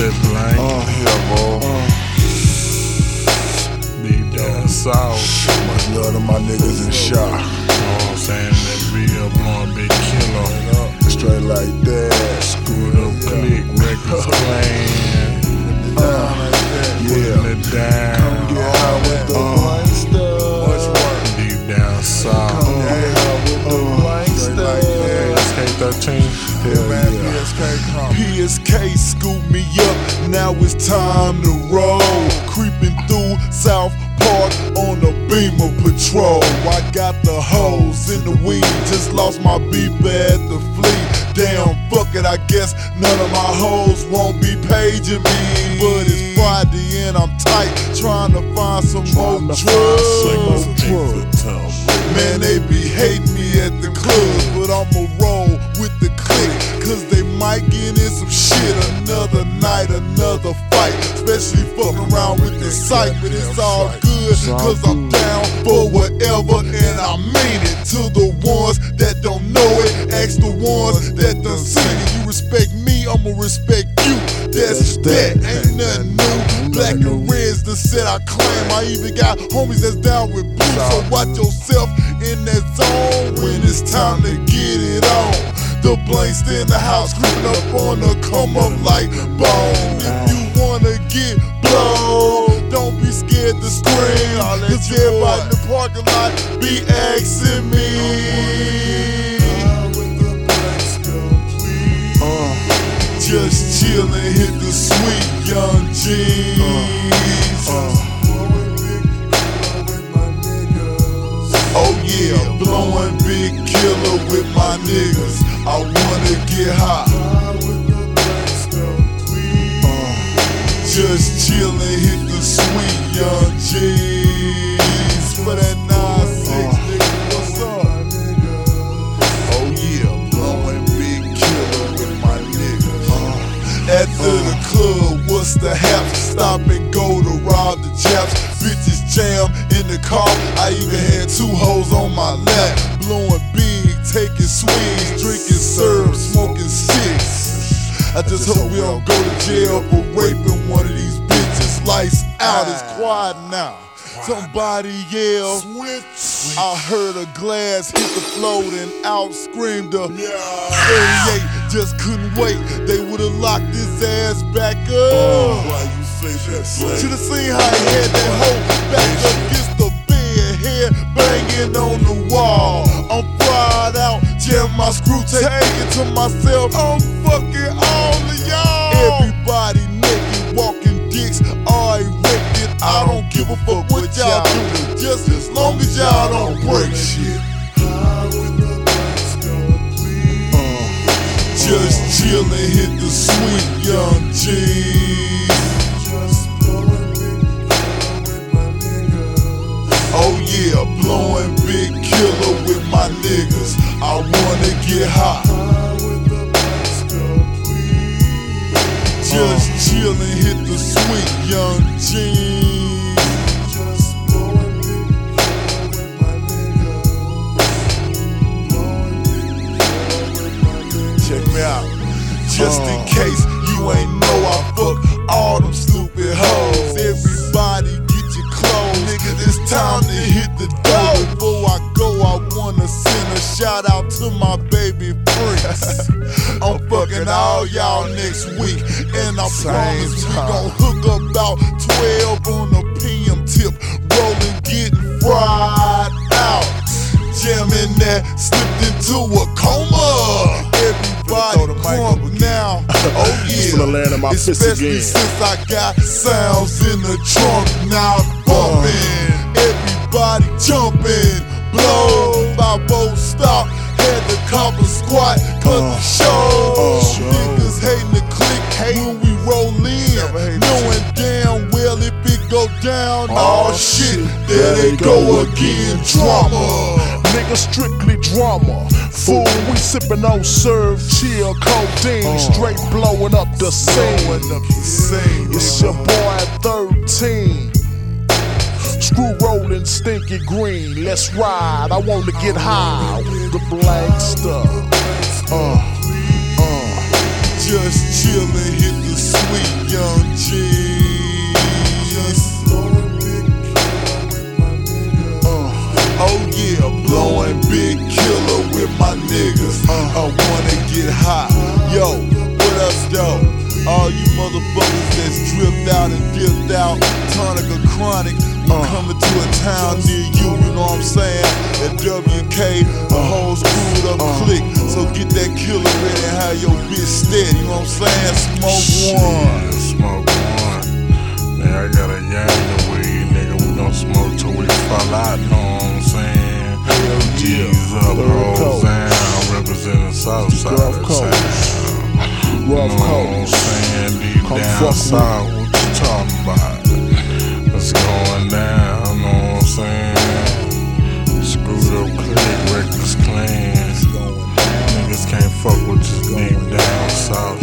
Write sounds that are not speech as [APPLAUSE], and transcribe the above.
that blank. Oh, hell, boy. Deep down south. Much love to my niggas in shot. You know what I'm saying? That real blowing big killer. Straight like that. Screwed up click, records clan. Putting PSK scoop me up, now it's time to roll. Creeping through South Park on a Beamer patrol. I got the hoes in the weed, just lost my beep at the fleet. Damn, fuck it, I guess none of my hoes won't be paging me. But it's Friday and I'm tight, trying to find some more drugs. Man, they be hating me at the club, but I'ma roll with the clique. Cause they might get in some shit another night, another fight. Especially fucking around with the sight, but it's all good. Cause I'm down for whatever, and I mean it. To the ones that don't know it, ask the ones that done seen it. Respect me, I'ma respect you. That's that, ain't nothing new. Black and red's the set I claim. I even got homies that's down with blue. So watch yourself in that zone when it's time to get it on. The blanks in the house, creeping up on the come up like bone. If you wanna get blown, don't be scared to scream. Cause everybody in the parking lot be asking me. Young G's. Oh yeah, blowing big killer with my niggas. I wanna get high. Uh, just chillin', hit the sweet young G's. For that After the club, what's the hap? Stop and go to rob the chaps. Bitches jam in the car. I even had two hoes on my lap. Blowing big, taking swings, drinking syrup, smoking six. I just hope we don't go to jail for raping one of these bitches. Lights out, it's ah. quiet now. Somebody yell. I heard a glass hit the floor and out screamed a 38. Just couldn't wait. They would've locked his ass back up. Why you say that, Should've seen how he had that hoe back up against the bed, head banging on the wall. I'm fried out, jam my screw tape, thinking to myself, Just chillin', hit the sweet young G's. Oh yeah, blowing big killer with my niggas. I wanna get high. Just chillin', hit the sweet young G's. Just in case you ain't know I fuck all them stupid hoes. Everybody get your clothes. Nigga, it's time to hit the door. Before I go, I wanna send a shout out to my baby freaks. [LAUGHS] I'm fucking all y'all next week. And I promise we gon' hook up about 12 on the PM tip. Rolling, getting fried out. Jamming that, slipped into a coma. Oh. Finna land in my fist Especially again. since I got sounds in the trunk now bumping. Everybody jumping. Blow by both stop. Had to cop a squat. Cause the uh, uh, show. Niggas hating the click when we roll in. Knowing damn well if it go down. Oh, oh shit. There they go again. Drama. Nigga, strictly drama. Fool, we sippin' on serve, chill, codeine, straight blowing up the scene. Up the scene. It's your boy at 13. Screw rolling, stinky green. Let's ride. I want to get high with the black stuff. Uh, Uh. town near you, you know what I'm saying? At WK, a whole screwed up uh. click. So get that killer ready and have your bitch steady, you know what I'm saying? Smoke one. Smoke one. Man, I got a yang of weed, nigga. We gon' smoke till we fall out, know what I'm saying? G's up, coast. down, representing South side Gulf of town. Rough Know what I'm saying? Deep Come down south, what you talking about? It's going down, know what I'm saying? Screwed up click, reckless clan. Niggas can't fuck with this deep down south.